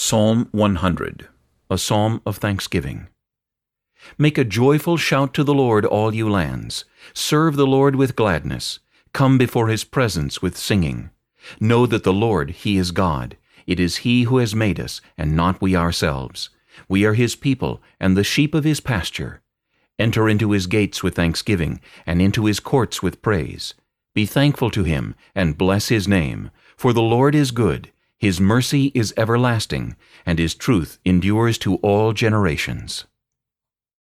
Psalm 100 A Psalm of Thanksgiving Make a joyful shout to the Lord, all you lands. Serve the Lord with gladness. Come before his presence with singing. Know that the Lord, he is God. It is he who has made us, and not we ourselves. We are his people, and the sheep of his pasture. Enter into his gates with thanksgiving, and into his courts with praise. Be thankful to him, and bless his name. For the Lord is good, his mercy is everlasting, and his truth endures to all generations.